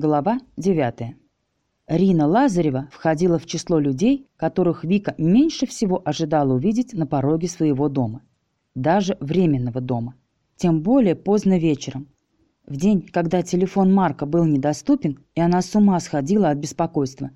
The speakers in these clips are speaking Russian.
Глава 9. Рина Лазарева входила в число людей, которых Вика меньше всего ожидала увидеть на пороге своего дома. Даже временного дома. Тем более поздно вечером. В день, когда телефон Марка был недоступен, и она с ума сходила от беспокойства.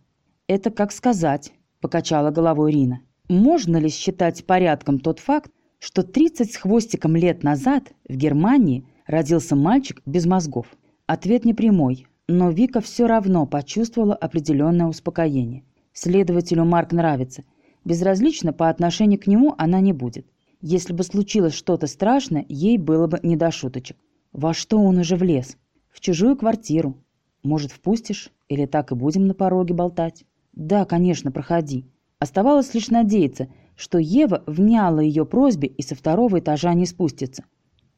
«Это как сказать», – покачала головой Рина. «Можно ли считать порядком тот факт, что 30 с хвостиком лет назад в Германии родился мальчик без мозгов?» Ответ не прямой, но Вика все равно почувствовала определенное успокоение. Следователю Марк нравится. Безразлично по отношению к нему она не будет. Если бы случилось что-то страшное, ей было бы не до шуточек. Во что он уже влез? В чужую квартиру. Может, впустишь? Или так и будем на пороге болтать? Да, конечно, проходи. Оставалось лишь надеяться, что Ева вняла ее просьбе и со второго этажа не спустится.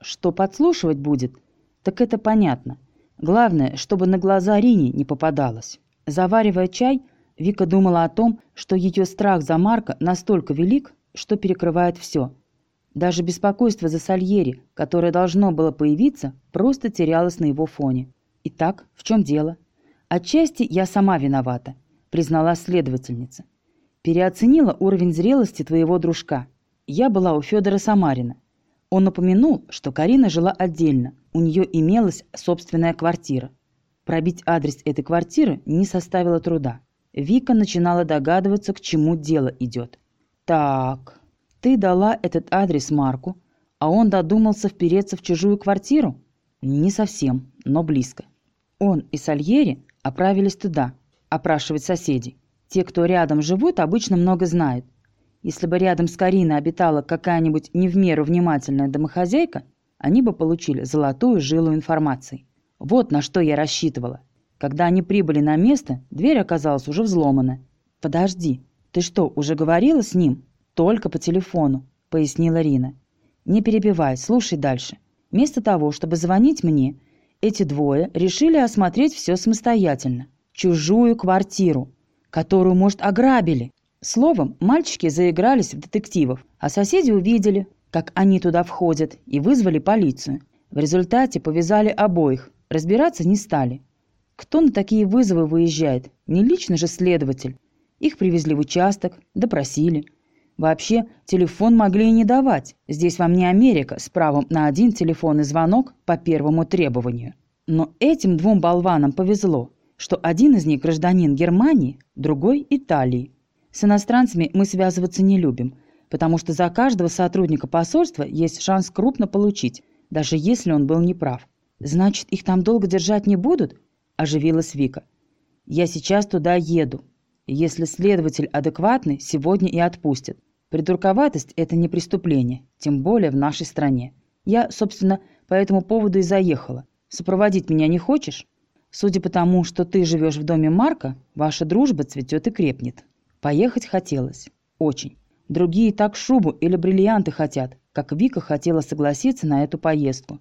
Что подслушивать будет, так это понятно. Главное, чтобы на глаза Рине не попадалось. Заваривая чай, Вика думала о том, что ее страх за Марка настолько велик, что перекрывает все. Даже беспокойство за Сальери, которое должно было появиться, просто терялось на его фоне. «Итак, в чем дело?» «Отчасти я сама виновата», — признала следовательница. «Переоценила уровень зрелости твоего дружка. Я была у Федора Самарина. Он упомянул, что Карина жила отдельно, у нее имелась собственная квартира. Пробить адрес этой квартиры не составило труда. Вика начинала догадываться, к чему дело идет. «Так, ты дала этот адрес Марку, а он додумался впереться в чужую квартиру?» «Не совсем, но близко. Он и Сальери отправились туда, опрашивать соседей. Те, кто рядом живут, обычно много знают. Если бы рядом с Кариной обитала какая-нибудь не в меру внимательная домохозяйка, они бы получили золотую жилу информации. Вот на что я рассчитывала. Когда они прибыли на место, дверь оказалась уже взломана. «Подожди, ты что, уже говорила с ним?» «Только по телефону», — пояснила Рина. «Не перебивай, слушай дальше. Вместо того, чтобы звонить мне, эти двое решили осмотреть все самостоятельно. Чужую квартиру, которую, может, ограбили. Словом, мальчики заигрались в детективов, а соседи увидели, как они туда входят, и вызвали полицию. В результате повязали обоих, разбираться не стали. Кто на такие вызовы выезжает? Не лично же следователь. Их привезли в участок, допросили. Вообще, телефон могли и не давать. Здесь вам не Америка с правом на один телефонный звонок по первому требованию. Но этим двум болванам повезло, что один из них гражданин Германии, другой – Италии. С иностранцами мы связываться не любим, потому что за каждого сотрудника посольства есть шанс крупно получить, даже если он был неправ. «Значит, их там долго держать не будут?» – оживилась Вика. «Я сейчас туда еду. Если следователь адекватный, сегодня и отпустят. Придурковатость – это не преступление, тем более в нашей стране. Я, собственно, по этому поводу и заехала. Сопроводить меня не хочешь? Судя по тому, что ты живешь в доме Марка, ваша дружба цветет и крепнет». Поехать хотелось. Очень. Другие так шубу или бриллианты хотят, как Вика хотела согласиться на эту поездку.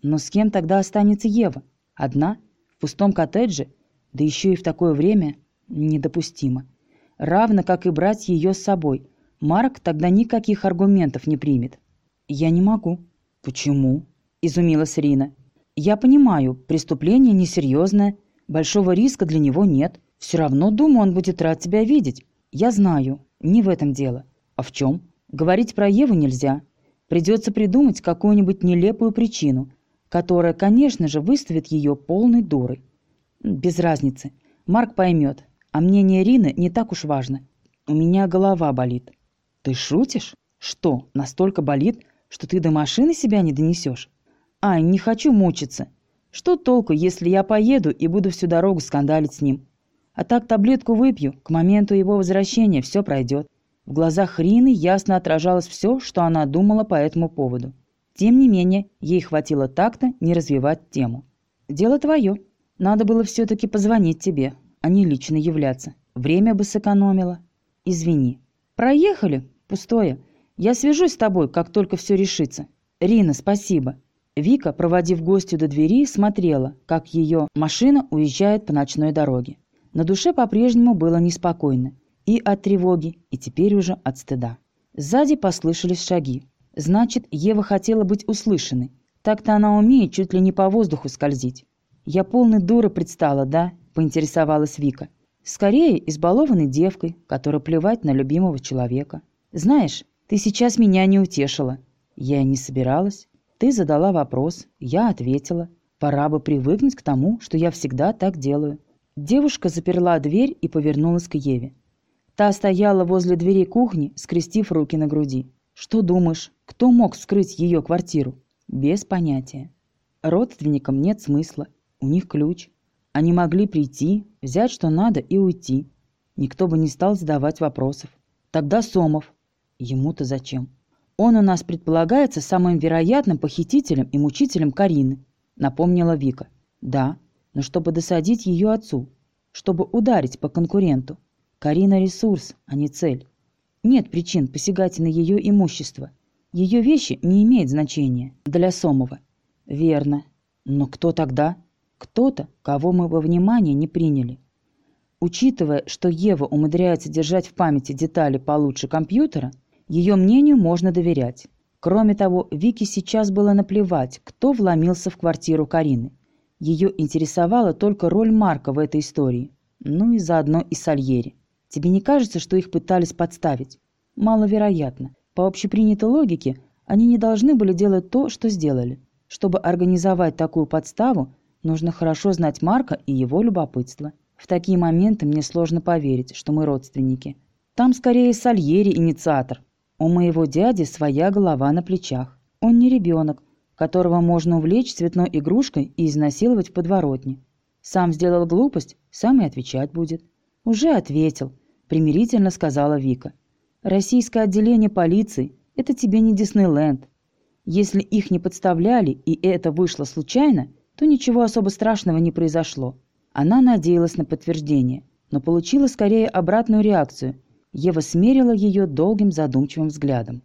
Но с кем тогда останется Ева? Одна? В пустом коттедже? Да еще и в такое время? Недопустимо. Равно как и брать ее с собой. Марк тогда никаких аргументов не примет. «Я не могу». «Почему?» – изумилась Рина. «Я понимаю, преступление несерьезное, большого риска для него нет. Все равно, думаю, он будет рад тебя видеть. «Я знаю. Не в этом дело. А в чем? Говорить про Еву нельзя. Придется придумать какую-нибудь нелепую причину, которая, конечно же, выставит ее полной дурой. Без разницы. Марк поймет. А мнение Рины не так уж важно. У меня голова болит. Ты шутишь? Что, настолько болит, что ты до машины себя не донесешь? Ай, не хочу мучиться. Что толку, если я поеду и буду всю дорогу скандалить с ним? А так таблетку выпью, к моменту его возвращения все пройдет. В глазах Рины ясно отражалось все, что она думала по этому поводу. Тем не менее, ей хватило такта не развивать тему. «Дело твое. Надо было все-таки позвонить тебе, а не лично являться. Время бы сэкономила. Извини. Проехали? Пустое. Я свяжусь с тобой, как только все решится. Рина, спасибо». Вика, проводив гостю до двери, смотрела, как ее машина уезжает по ночной дороге. На душе по-прежнему было неспокойно. И от тревоги, и теперь уже от стыда. Сзади послышались шаги. Значит, Ева хотела быть услышанной. Так-то она умеет чуть ли не по воздуху скользить. «Я полной дура предстала, да?» – поинтересовалась Вика. «Скорее, избалованной девкой, которая плевать на любимого человека. Знаешь, ты сейчас меня не утешила». Я и не собиралась. Ты задала вопрос, я ответила. Пора бы привыкнуть к тому, что я всегда так делаю. Девушка заперла дверь и повернулась к Еве. Та стояла возле двери кухни, скрестив руки на груди. «Что думаешь, кто мог вскрыть ее квартиру?» «Без понятия. Родственникам нет смысла. У них ключ. Они могли прийти, взять что надо и уйти. Никто бы не стал задавать вопросов. Тогда Сомов. Ему-то зачем? Он у нас предполагается самым вероятным похитителем и мучителем Карины напомнила Вика. Да, но чтобы досадить ее отцу, чтобы ударить по конкуренту. Карина – ресурс, а не цель. Нет причин посягать на ее имущество. Ее вещи не имеют значения для Сомова. Верно. Но кто тогда? Кто-то, кого мы во внимание не приняли. Учитывая, что Ева умудряется держать в памяти детали получше компьютера, ее мнению можно доверять. Кроме того, Вике сейчас было наплевать, кто вломился в квартиру Карины. Ее интересовала только роль Марка в этой истории. Ну и заодно и Сальери. Тебе не кажется, что их пытались подставить? Маловероятно. По общепринятой логике, они не должны были делать то, что сделали. Чтобы организовать такую подставу, нужно хорошо знать Марка и его любопытство. В такие моменты мне сложно поверить, что мы родственники. Там скорее Сальери инициатор, у моего дяди своя голова на плечах. Он не ребенок, которого можно увлечь цветной игрушкой и изнасиловать в подворотне. Сам сделал глупость, сам и отвечать будет. Уже ответил, примирительно сказала Вика. Российское отделение полиции – это тебе не Диснейленд. Если их не подставляли и это вышло случайно, то ничего особо страшного не произошло. Она надеялась на подтверждение, но получила скорее обратную реакцию – Ева смерила ее долгим задумчивым взглядом.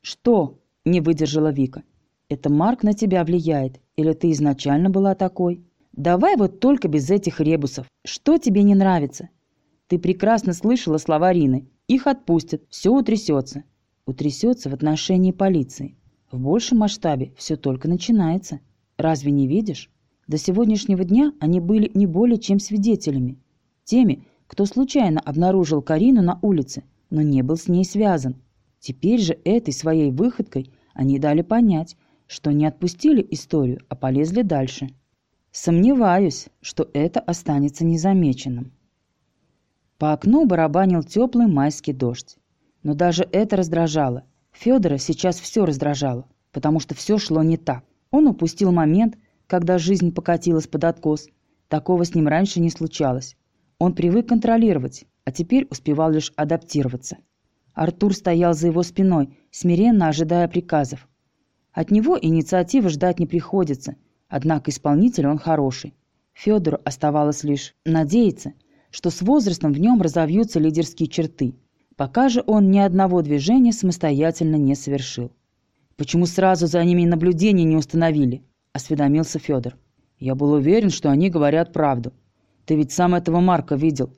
«Что?» – не выдержала Вика. «Это Марк на тебя влияет? Или ты изначально была такой? Давай вот только без этих ребусов. Что тебе не нравится?» «Ты прекрасно слышала слова Рины. Их отпустят, все утрясется». «Утрясется в отношении полиции. В большем масштабе все только начинается. Разве не видишь? До сегодняшнего дня они были не более чем свидетелями. Теми, кто случайно обнаружил Карину на улице, но не был с ней связан. Теперь же этой своей выходкой они дали понять, что не отпустили историю, а полезли дальше. Сомневаюсь, что это останется незамеченным. По окну барабанил теплый майский дождь. Но даже это раздражало. Федора сейчас все раздражало, потому что все шло не так. Он упустил момент, когда жизнь покатилась под откос. Такого с ним раньше не случалось. Он привык контролировать, а теперь успевал лишь адаптироваться. Артур стоял за его спиной, смиренно ожидая приказов. От него инициативы ждать не приходится, однако исполнитель он хороший. Федору оставалось лишь надеяться, что с возрастом в нем разовьются лидерские черты. Пока же он ни одного движения самостоятельно не совершил. «Почему сразу за ними наблюдение не установили?» – осведомился Федор. «Я был уверен, что они говорят правду», ты ведь сам этого Марка видел.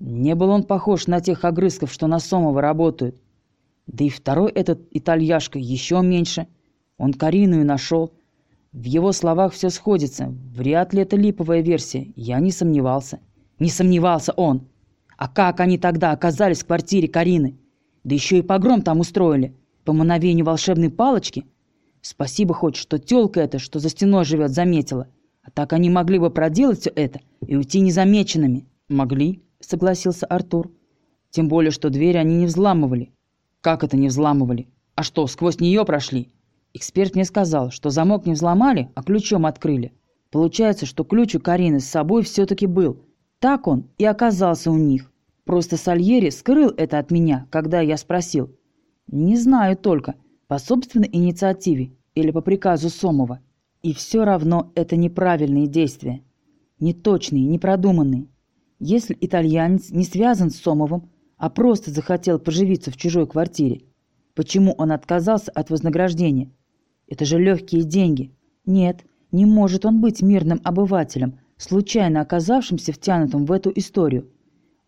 Не был он похож на тех огрызков, что на Сомова работают. Да и второй этот итальяшка еще меньше. Он Карину и нашел. В его словах все сходится. Вряд ли это липовая версия. Я не сомневался. Не сомневался он. А как они тогда оказались в квартире Карины? Да еще и погром там устроили. По мановению волшебной палочки. Спасибо хоть, что тёлка эта, что за стеной живет, заметила. А так они могли бы проделать все это и уйти незамеченными. Могли, согласился Артур. Тем более, что дверь они не взламывали. Как это не взламывали? А что, сквозь нее прошли? Эксперт мне сказал, что замок не взломали, а ключом открыли. Получается, что ключ у Карины с собой все-таки был. Так он и оказался у них. Просто Сальери скрыл это от меня, когда я спросил. Не знаю только, по собственной инициативе или по приказу Сомова. И все равно это неправильные действия. Неточные, непродуманные. Если итальянец не связан с Сомовым, а просто захотел поживиться в чужой квартире, почему он отказался от вознаграждения? Это же легкие деньги. Нет, не может он быть мирным обывателем, случайно оказавшимся втянутым в эту историю.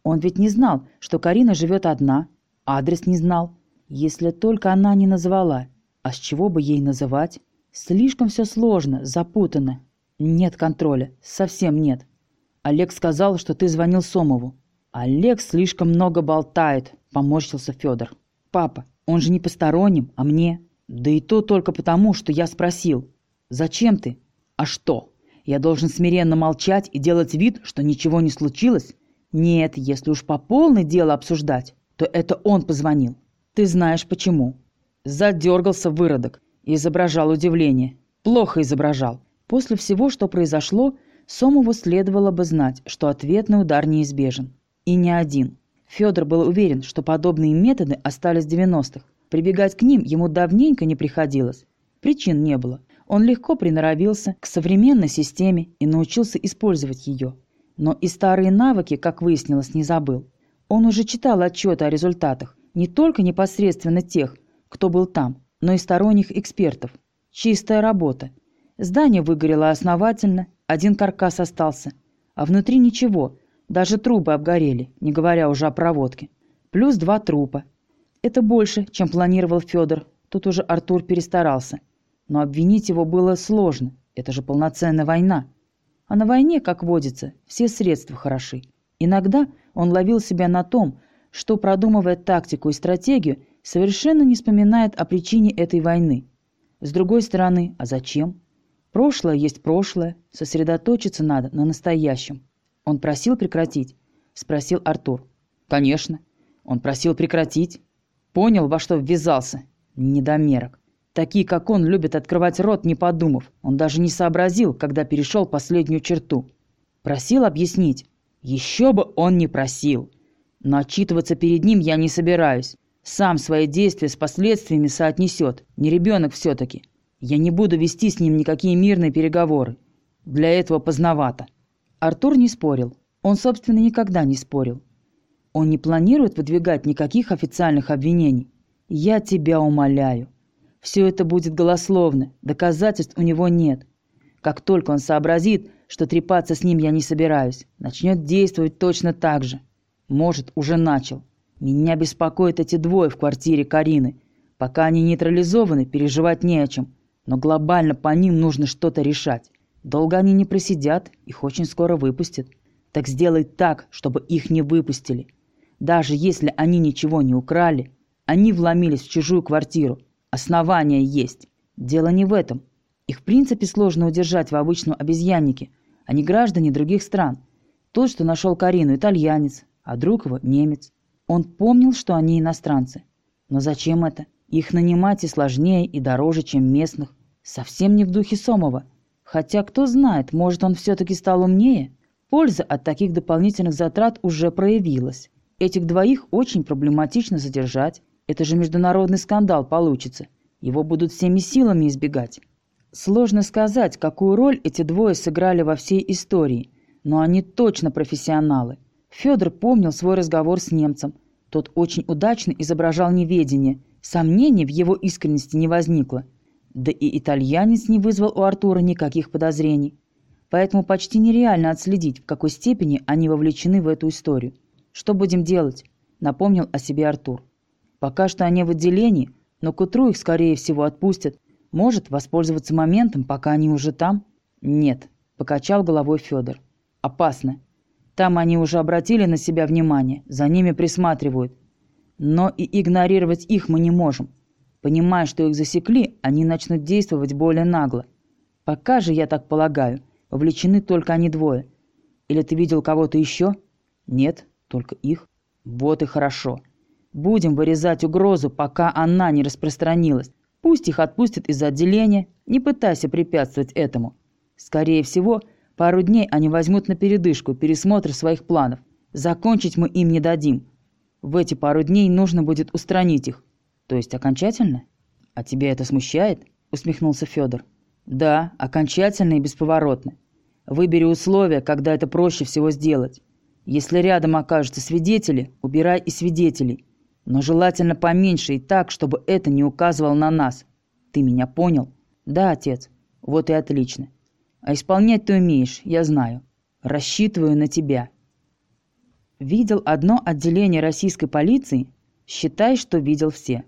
Он ведь не знал, что Карина живет одна, адрес не знал, если только она не назвала. А с чего бы ей называть? Слишком все сложно, запутанно. Нет контроля. Совсем нет. Олег сказал, что ты звонил Сомову. Олег слишком много болтает, поморщился Федор. Папа, он же не посторонним, а мне. Да и то только потому, что я спросил. Зачем ты? А что? Я должен смиренно молчать и делать вид, что ничего не случилось? Нет, если уж по полной дело обсуждать, то это он позвонил. Ты знаешь почему. Задергался выродок изображал удивление. Плохо изображал. После всего, что произошло, Сомову следовало бы знать, что ответный удар неизбежен. И не один. Федор был уверен, что подобные методы остались в 90-х. Прибегать к ним ему давненько не приходилось. Причин не было. Он легко приноровился к современной системе и научился использовать ее. Но и старые навыки, как выяснилось, не забыл. Он уже читал отчеты о результатах, не только непосредственно тех, кто был там, но и сторонних экспертов. Чистая работа. Здание выгорело основательно, один каркас остался. А внутри ничего, даже трубы обгорели, не говоря уже о проводке. Плюс два трупа. Это больше, чем планировал Федор. Тут уже Артур перестарался. Но обвинить его было сложно. Это же полноценная война. А на войне, как водится, все средства хороши. Иногда он ловил себя на том, что, продумывая тактику и стратегию, совершенно не вспоминает о причине этой войны. С другой стороны, а зачем? Прошлое есть прошлое, сосредоточиться надо на настоящем. Он просил прекратить? Спросил Артур. Конечно. Он просил прекратить. Понял, во что ввязался. Недомерок. Такие, как он, любят открывать рот, не подумав. Он даже не сообразил, когда перешел последнюю черту. Просил объяснить. Еще бы он не просил. Но отчитываться перед ним я не собираюсь. Сам свои действия с последствиями соотнесет. Не ребенок все-таки. Я не буду вести с ним никакие мирные переговоры. Для этого поздновато. Артур не спорил. Он, собственно, никогда не спорил. Он не планирует выдвигать никаких официальных обвинений. Я тебя умоляю. Все это будет голословно, доказательств у него нет. Как только он сообразит, что трепаться с ним я не собираюсь, начнет действовать точно так же. Может, уже начал. Меня беспокоят эти двое в квартире Карины. Пока они нейтрализованы, переживать не о чем. Но глобально по ним нужно что-то решать. Долго они не просидят, их очень скоро выпустят. Так сделай так, чтобы их не выпустили. Даже если они ничего не украли, они вломились в чужую квартиру, Основания есть. Дело не в этом. Их в принципе сложно удержать в обычном обезьяннике. Они граждане других стран. Тот, что нашел Карину, итальянец, а друг его – немец. Он помнил, что они иностранцы. Но зачем это? Их нанимать и сложнее, и дороже, чем местных. Совсем не в духе Сомова. Хотя, кто знает, может, он все-таки стал умнее? Польза от таких дополнительных затрат уже проявилась. Этих двоих очень проблематично задержать, это же международный скандал получится. Его будут всеми силами избегать. Сложно сказать, какую роль эти двое сыграли во всей истории, но они точно профессионалы. Федор помнил свой разговор с немцем. Тот очень удачно изображал неведение. Сомнений в его искренности не возникло. Да и итальянец не вызвал у Артура никаких подозрений. Поэтому почти нереально отследить, в какой степени они вовлечены в эту историю. «Что будем делать?» – напомнил о себе Артур. Пока что они в отделении, но к утру их, скорее всего, отпустят. Может, воспользоваться моментом, пока они уже там? Нет, покачал головой Федор. Опасно. Там они уже обратили на себя внимание, за ними присматривают. Но и игнорировать их мы не можем. Понимая, что их засекли, они начнут действовать более нагло. Пока же, я так полагаю, вовлечены только они двое. Или ты видел кого-то еще? Нет, только их. Вот и хорошо. Будем вырезать угрозу, пока она не распространилась. Пусть их отпустят из отделения, не пытайся препятствовать этому. Скорее всего, пару дней они возьмут на передышку пересмотр своих планов. Закончить мы им не дадим. В эти пару дней нужно будет устранить их. То есть окончательно? А тебя это смущает? Усмехнулся Федор. Да, окончательно и бесповоротно. Выбери условия, когда это проще всего сделать. Если рядом окажутся свидетели, убирай и свидетелей. Но желательно поменьше и так, чтобы это не указывало на нас. Ты меня понял? Да, отец. Вот и отлично. А исполнять ты умеешь, я знаю. Рассчитываю на тебя. Видел одно отделение российской полиции? Считай, что видел все.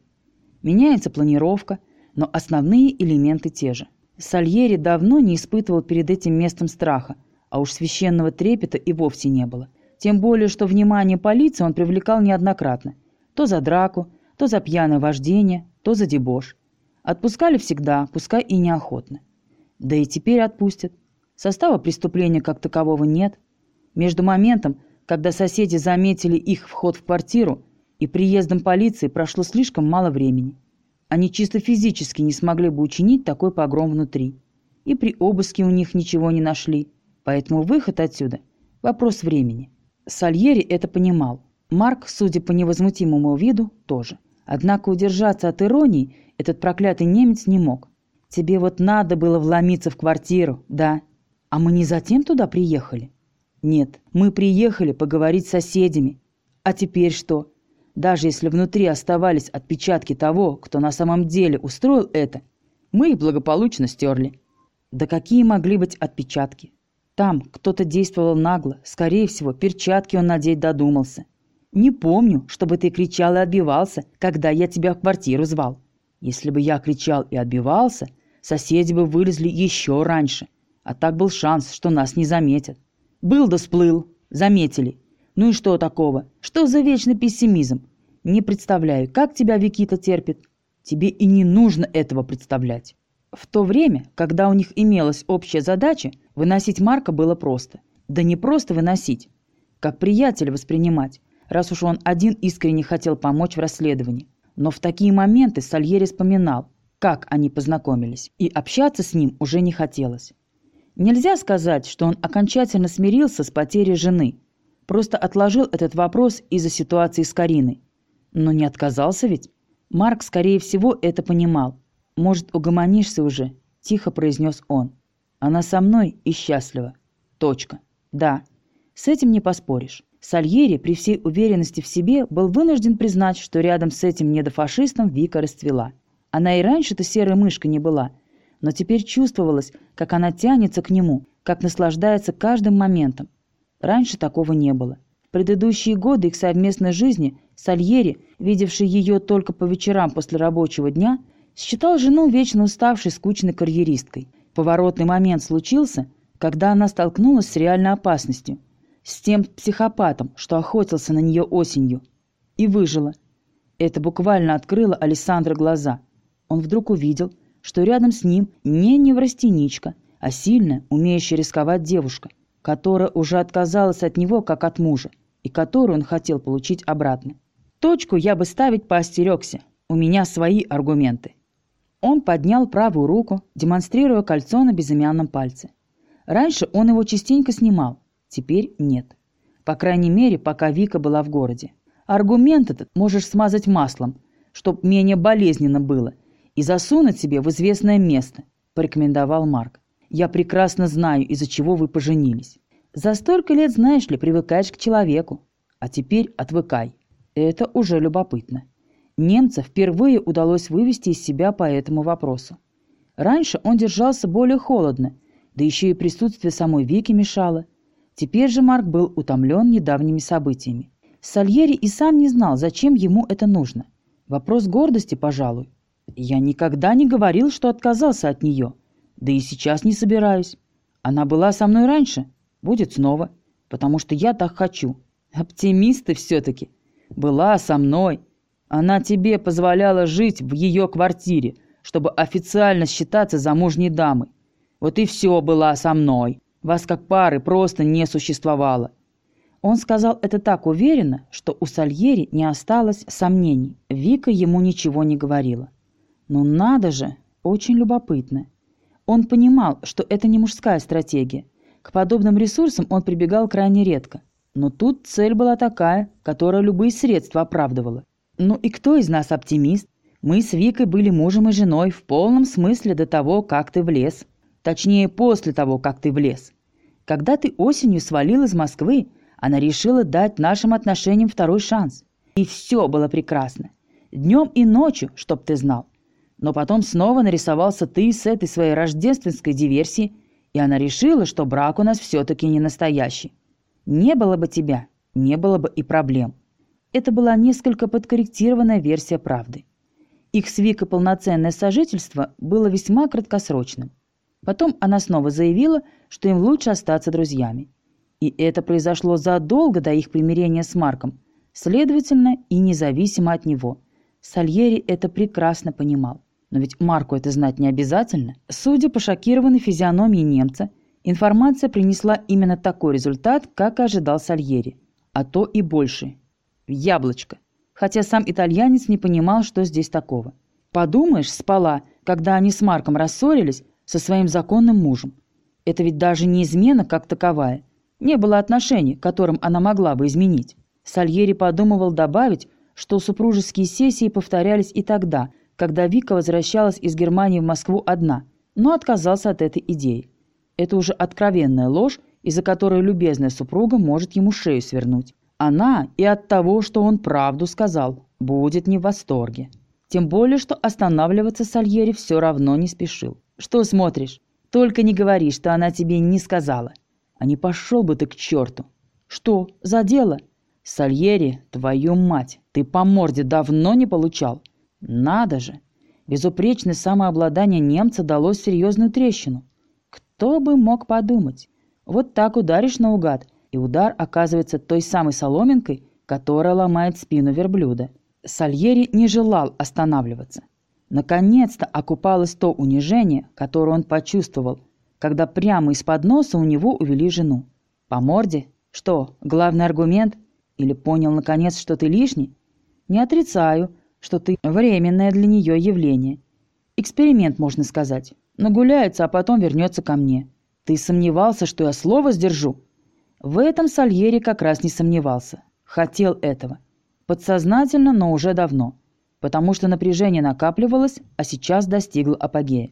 Меняется планировка, но основные элементы те же. Сальери давно не испытывал перед этим местом страха, а уж священного трепета и вовсе не было. Тем более, что внимание полиции он привлекал неоднократно. То за драку, то за пьяное вождение, то за дебош. Отпускали всегда, пускай и неохотно. Да и теперь отпустят. Состава преступления как такового нет. Между моментом, когда соседи заметили их вход в квартиру, и приездом полиции прошло слишком мало времени. Они чисто физически не смогли бы учинить такой погром внутри. И при обыске у них ничего не нашли. Поэтому выход отсюда – вопрос времени. Сальери это понимал. Марк, судя по невозмутимому виду, тоже. Однако удержаться от иронии этот проклятый немец не мог. «Тебе вот надо было вломиться в квартиру, да? А мы не затем туда приехали?» «Нет, мы приехали поговорить с соседями. А теперь что? Даже если внутри оставались отпечатки того, кто на самом деле устроил это, мы их благополучно стерли. Да какие могли быть отпечатки? Там кто-то действовал нагло, скорее всего, перчатки он надеть додумался. Не помню, чтобы ты кричал и отбивался, когда я тебя в квартиру звал. Если бы я кричал и отбивался, соседи бы вылезли еще раньше. А так был шанс, что нас не заметят. Был да сплыл, заметили. Ну и что такого? Что за вечный пессимизм? Не представляю, как тебя Викита терпит. Тебе и не нужно этого представлять. В то время, когда у них имелась общая задача, выносить Марка было просто. Да не просто выносить, как приятеля воспринимать, раз уж он один искренне хотел помочь в расследовании. Но в такие моменты Сальери вспоминал, как они познакомились, и общаться с ним уже не хотелось. Нельзя сказать, что он окончательно смирился с потерей жены – Просто отложил этот вопрос из-за ситуации с Кариной. Но не отказался ведь? Марк, скорее всего, это понимал. «Может, угомонишься уже?» – тихо произнес он. «Она со мной и счастлива. Точка. Да. С этим не поспоришь». Сальери при всей уверенности в себе был вынужден признать, что рядом с этим недофашистом Вика расцвела. Она и раньше-то серой мышкой не была, но теперь чувствовалось, как она тянется к нему, как наслаждается каждым моментом, Раньше такого не было. В предыдущие годы их совместной жизни Сальери, видевший ее только по вечерам после рабочего дня, считал жену вечно уставшей, скучной карьеристкой. Поворотный момент случился, когда она столкнулась с реальной опасностью, с тем психопатом, что охотился на нее осенью, и выжила. Это буквально открыло Александра глаза. Он вдруг увидел, что рядом с ним не неврастеничка, а сильная, умеющая рисковать девушка которая уже отказалась от него как от мужа, и которую он хотел получить обратно. Точку я бы ставить поостерегся. У меня свои аргументы. Он поднял правую руку, демонстрируя кольцо на безымянном пальце. Раньше он его частенько снимал, теперь нет. По крайней мере, пока Вика была в городе. Аргумент этот можешь смазать маслом, чтоб менее болезненно было, и засунуть себе в известное место, порекомендовал Марк. Я прекрасно знаю, из-за чего вы поженились. За столько лет, знаешь ли, привыкаешь к человеку. А теперь отвыкай. Это уже любопытно. Немца впервые удалось вывести из себя по этому вопросу. Раньше он держался более холодно, да еще и присутствие самой Вики мешало. Теперь же Марк был утомлен недавними событиями. Сальери и сам не знал, зачем ему это нужно. Вопрос гордости, пожалуй. Я никогда не говорил, что отказался от нее – да и сейчас не собираюсь. Она была со мной раньше, будет снова, потому что я так хочу. Оптимисты все-таки. Была со мной. Она тебе позволяла жить в ее квартире, чтобы официально считаться замужней дамой. Вот и все была со мной. Вас как пары просто не существовало. Он сказал это так уверенно, что у Сальери не осталось сомнений. Вика ему ничего не говорила. «Ну надо же, очень любопытно. Он понимал, что это не мужская стратегия. К подобным ресурсам он прибегал крайне редко. Но тут цель была такая, которая любые средства оправдывала. Ну и кто из нас оптимист? Мы с Викой были мужем и женой в полном смысле до того, как ты влез. Точнее, после того, как ты влез. Когда ты осенью свалил из Москвы, она решила дать нашим отношениям второй шанс. И все было прекрасно. Днем и ночью, чтоб ты знал. Но потом снова нарисовался ты с этой своей рождественской диверсией, и она решила, что брак у нас все-таки не настоящий. Не было бы тебя, не было бы и проблем. Это была несколько подкорректированная версия правды. Их с Викой полноценное сожительство было весьма краткосрочным. Потом она снова заявила, что им лучше остаться друзьями. И это произошло задолго до их примирения с Марком, следовательно, и независимо от него. Сальери это прекрасно понимал. Но ведь Марку это знать не обязательно. Судя по шокированной физиономии немца, информация принесла именно такой результат, как и ожидал Сальери. А то и больше. Яблочко. Хотя сам итальянец не понимал, что здесь такого. Подумаешь, спала, когда они с Марком рассорились со своим законным мужем. Это ведь даже не измена как таковая. Не было отношений, которым она могла бы изменить. Сальери подумывал добавить, что супружеские сессии повторялись и тогда, когда Вика возвращалась из Германии в Москву одна, но отказался от этой идеи. Это уже откровенная ложь, из-за которой любезная супруга может ему шею свернуть. Она и от того, что он правду сказал, будет не в восторге. Тем более, что останавливаться Сальери все равно не спешил. «Что смотришь? Только не говори, что она тебе не сказала. А не пошел бы ты к черту!» «Что, за дело?» «Сальери, твою мать, ты по морде давно не получал?» «Надо же!» Безупречное самообладание немца далось серьезную трещину. Кто бы мог подумать? Вот так ударишь наугад, и удар оказывается той самой соломинкой, которая ломает спину верблюда. Сальери не желал останавливаться. Наконец-то окупалось то унижение, которое он почувствовал, когда прямо из-под носа у него увели жену. По морде? Что, главный аргумент? Или понял, наконец, что ты лишний? Не отрицаю, что ты временное для нее явление. Эксперимент, можно сказать. Нагуляется, а потом вернется ко мне. Ты сомневался, что я слово сдержу? В этом Сальери как раз не сомневался. Хотел этого. Подсознательно, но уже давно. Потому что напряжение накапливалось, а сейчас достигло апогея.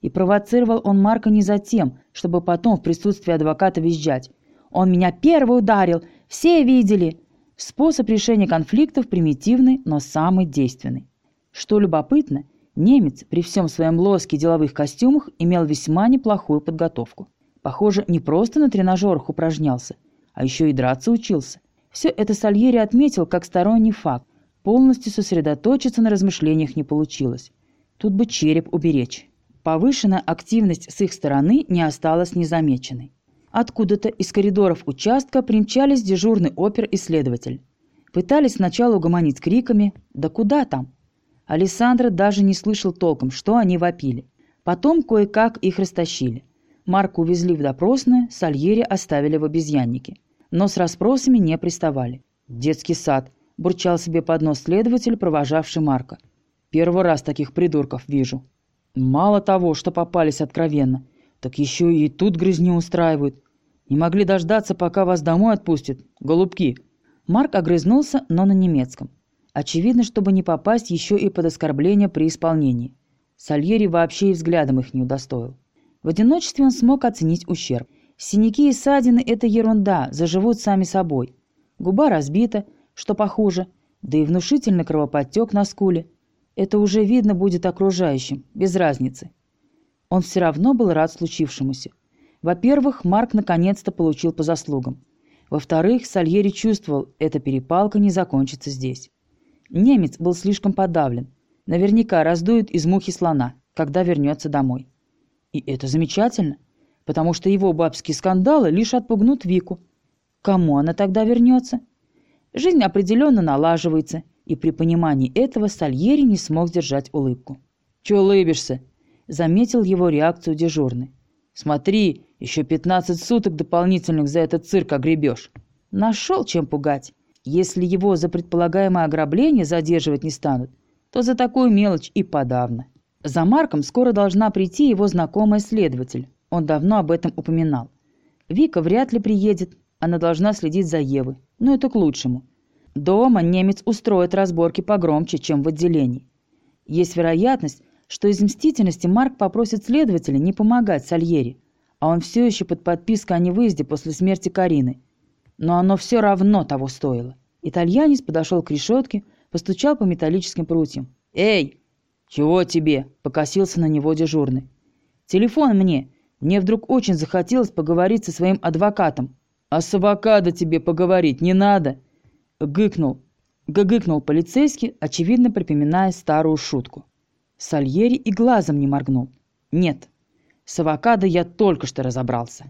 И провоцировал он Марка не за тем, чтобы потом в присутствии адвоката визжать. «Он меня первый ударил! Все видели!» Способ решения конфликтов примитивный, но самый действенный. Что любопытно, немец при всем своем лоске деловых костюмах имел весьма неплохую подготовку. Похоже, не просто на тренажерах упражнялся, а еще и драться учился. Все это Сальери отметил как сторонний факт. Полностью сосредоточиться на размышлениях не получилось. Тут бы череп уберечь. Повышенная активность с их стороны не осталась незамеченной. Откуда-то из коридоров участка примчались дежурный опер-исследователь. Пытались сначала угомонить криками «Да куда там?». Александра даже не слышал толком, что они вопили. Потом кое-как их растащили. Марка увезли в допросное, Сальери оставили в обезьяннике. Но с расспросами не приставали. «Детский сад», – бурчал себе под нос следователь, провожавший Марка. «Первый раз таких придурков вижу». Мало того, что попались откровенно, так еще и тут грызни устраивают. Не могли дождаться, пока вас домой отпустят, голубки». Марк огрызнулся, но на немецком. Очевидно, чтобы не попасть еще и под оскорбление при исполнении. Сальери вообще и взглядом их не удостоил. В одиночестве он смог оценить ущерб. Синяки и ссадины – это ерунда, заживут сами собой. Губа разбита, что похуже, да и внушительный кровоподтек на скуле. Это уже видно будет окружающим, без разницы. Он все равно был рад случившемуся. Во-первых, Марк наконец-то получил по заслугам. Во-вторых, Сальери чувствовал, эта перепалка не закончится здесь. Немец был слишком подавлен. Наверняка раздует из мухи слона, когда вернется домой. И это замечательно, потому что его бабские скандалы лишь отпугнут Вику. Кому она тогда вернется? Жизнь определенно налаживается, и при понимании этого Сальери не смог сдержать улыбку. «Чего улыбишься?» – заметил его реакцию дежурный. «Смотри, еще пятнадцать суток дополнительных за этот цирк огребешь. Нашел чем пугать. Если его за предполагаемое ограбление задерживать не станут, то за такую мелочь и подавно. За Марком скоро должна прийти его знакомая следователь. Он давно об этом упоминал. Вика вряд ли приедет, она должна следить за Евой. Но это к лучшему. Дома немец устроит разборки погромче, чем в отделении. Есть вероятность, что из мстительности Марк попросит следователя не помогать Сальери, а он все еще под подпиской о невыезде после смерти Карины. Но оно все равно того стоило. Итальянец подошел к решетке, постучал по металлическим прутьям. «Эй!» «Чего тебе?» – покосился на него дежурный. «Телефон мне. Мне вдруг очень захотелось поговорить со своим адвокатом». «А с авокадо тебе поговорить не надо!» Гыкнул. Гыгыкнул полицейский, очевидно припоминая старую шутку. Сальери и глазом не моргнул. «Нет, С авокадо я только что разобрался.